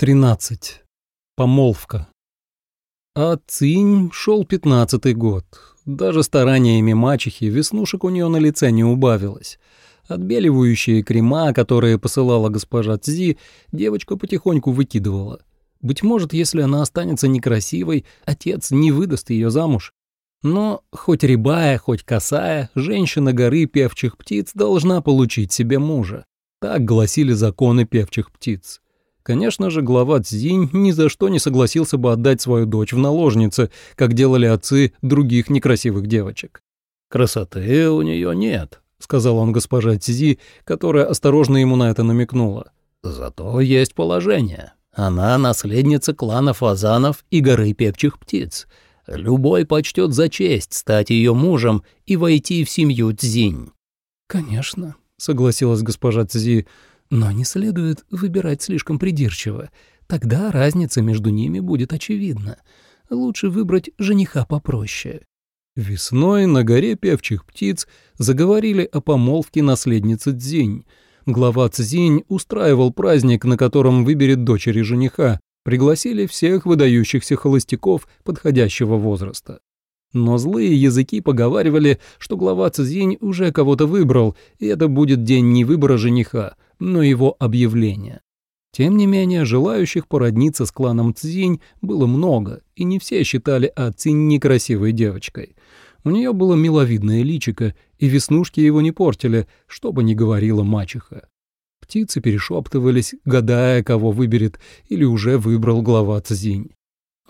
13. Помолвка. А Цинь шел пятнадцатый год. Даже стараниями мачехи веснушек у нее на лице не убавилось. Отбеливающие крема, которые посылала госпожа Цзи, девочка потихоньку выкидывала. Быть может, если она останется некрасивой, отец не выдаст ее замуж. Но хоть рябая, хоть косая, женщина горы певчих птиц должна получить себе мужа. Так гласили законы певчих птиц. Конечно же, глава Цзинь ни за что не согласился бы отдать свою дочь в наложницы, как делали отцы других некрасивых девочек. «Красоты у нее нет», — сказал он госпоже Цзи, которая осторожно ему на это намекнула. «Зато есть положение. Она наследница клана фазанов и горы певчих птиц. Любой почтет за честь стать ее мужем и войти в семью Цзинь». «Конечно», — согласилась госпожа Цзи, — но не следует выбирать слишком придирчиво. Тогда разница между ними будет очевидна. Лучше выбрать жениха попроще. Весной на горе певчих птиц заговорили о помолвке наследницы Цзинь. Глава Цзинь устраивал праздник, на котором выберет дочери жениха. Пригласили всех выдающихся холостяков подходящего возраста. Но злые языки поговаривали, что глава Цзинь уже кого-то выбрал, и это будет день не выбора жениха, но его объявления. Тем не менее, желающих породниться с кланом Цзинь было много, и не все считали А Цинь некрасивой девочкой. У нее было миловидное личико, и веснушки его не портили, что бы ни говорила мачеха. Птицы перешептывались, гадая, кого выберет, или уже выбрал глава Цзинь.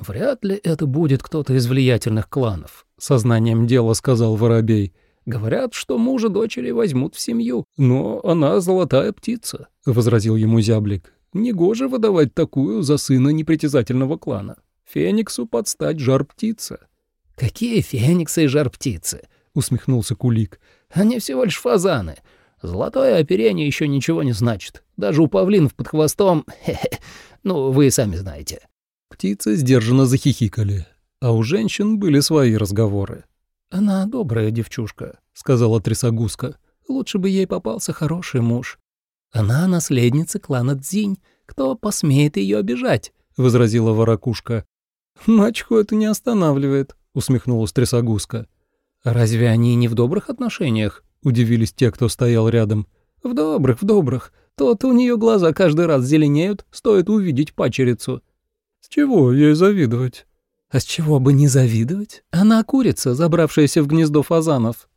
«Вряд ли это будет кто-то из влиятельных кланов», — сознанием дела сказал Воробей. Говорят, что мужа дочери возьмут в семью, но она золотая птица», — возразил ему зяблик. «Негоже выдавать такую за сына непритязательного клана. Фениксу подстать жар-птица». «Какие фениксы и жар-птицы?» — усмехнулся Кулик. «Они всего лишь фазаны. Золотое оперение еще ничего не значит. Даже у павлинов под хвостом... Ну, вы сами знаете». Птицы сдержанно захихикали, а у женщин были свои разговоры. «Она добрая девчушка», — сказала Трясогузка. «Лучше бы ей попался хороший муж». «Она наследница клана Дзинь. Кто посмеет ее обижать?» — возразила Ворокушка. «Мачеху это не останавливает», — усмехнулась Трясогузка. «Разве они не в добрых отношениях?» — удивились те, кто стоял рядом. «В добрых, в добрых. Тот у нее глаза каждый раз зеленеют, стоит увидеть пачерицу». «С чего ей завидовать?» А с чего бы не завидовать? Она курица, забравшаяся в гнездо фазанов.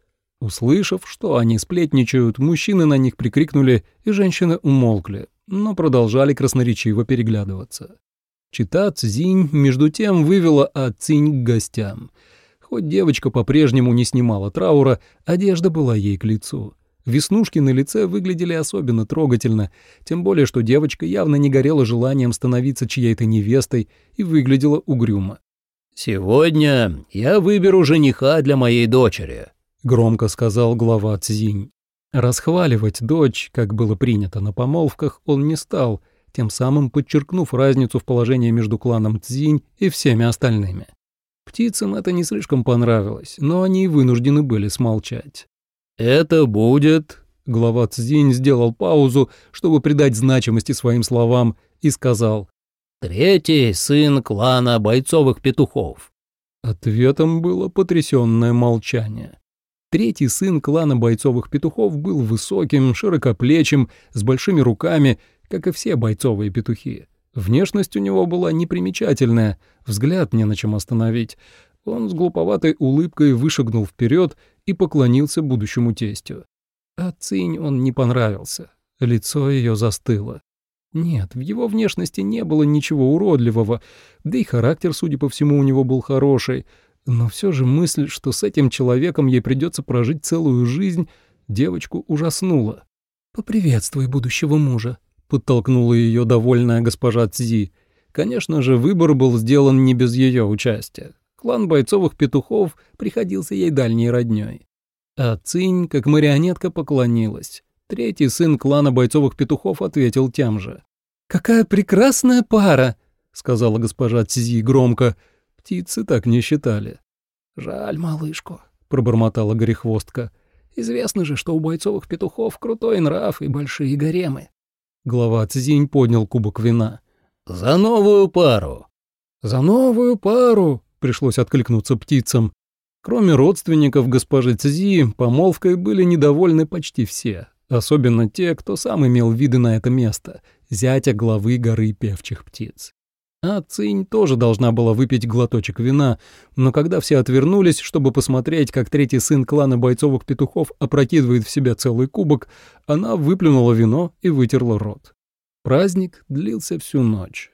Услышав, что они сплетничают, мужчины на них прикрикнули, и женщины умолкли, но продолжали красноречиво переглядываться. Чита Цзинь, между тем, вывела от Цинь к гостям. Хоть девочка по-прежнему не снимала траура, одежда была ей к лицу. Веснушки на лице выглядели особенно трогательно, тем более, что девочка явно не горела желанием становиться чьей-то невестой и выглядела угрюмо. «Сегодня я выберу жениха для моей дочери», — громко сказал глава Цзинь. Расхваливать дочь, как было принято на помолвках, он не стал, тем самым подчеркнув разницу в положении между кланом Цзинь и всеми остальными. Птицам это не слишком понравилось, но они вынуждены были смолчать. «Это будет...» Глава Цзинь сделал паузу, чтобы придать значимости своим словам, и сказал Третий — сын клана бойцовых петухов. Ответом было потрясенное молчание. Третий сын клана бойцовых петухов был высоким, широкоплечим, с большими руками, как и все бойцовые петухи. Внешность у него была непримечательная, взгляд не на чем остановить. Он с глуповатой улыбкой вышагнул вперед и поклонился будущему тестю. А Цинь он не понравился. Лицо ее застыло. Нет, в его внешности не было ничего уродливого, да и характер, судя по всему, у него был хороший. Но все же мысль, что с этим человеком ей придется прожить целую жизнь, девочку ужаснула. «Поприветствуй будущего мужа», — подтолкнула ее довольная госпожа Цзи. Конечно же, выбор был сделан не без ее участия. Клан бойцовых петухов приходился ей дальней роднёй. А Цинь, как марионетка, поклонилась. Третий сын клана бойцовых петухов ответил тем же. «Какая прекрасная пара!» — сказала госпожа Цзи громко. Птицы так не считали. «Жаль малышку», — пробормотала горехвостка. «Известно же, что у бойцовых петухов крутой нрав и большие гаремы». Глава Цзинь поднял кубок вина. За новую пару!» «За новую пару!» — пришлось откликнуться птицам. Кроме родственников госпожи Цзи, помолвкой были недовольны почти все, особенно те, кто сам имел виды на это место, зятя главы горы певчих птиц. А Цинь тоже должна была выпить глоточек вина, но когда все отвернулись, чтобы посмотреть, как третий сын клана бойцовых петухов опрокидывает в себя целый кубок, она выплюнула вино и вытерла рот. Праздник длился всю ночь.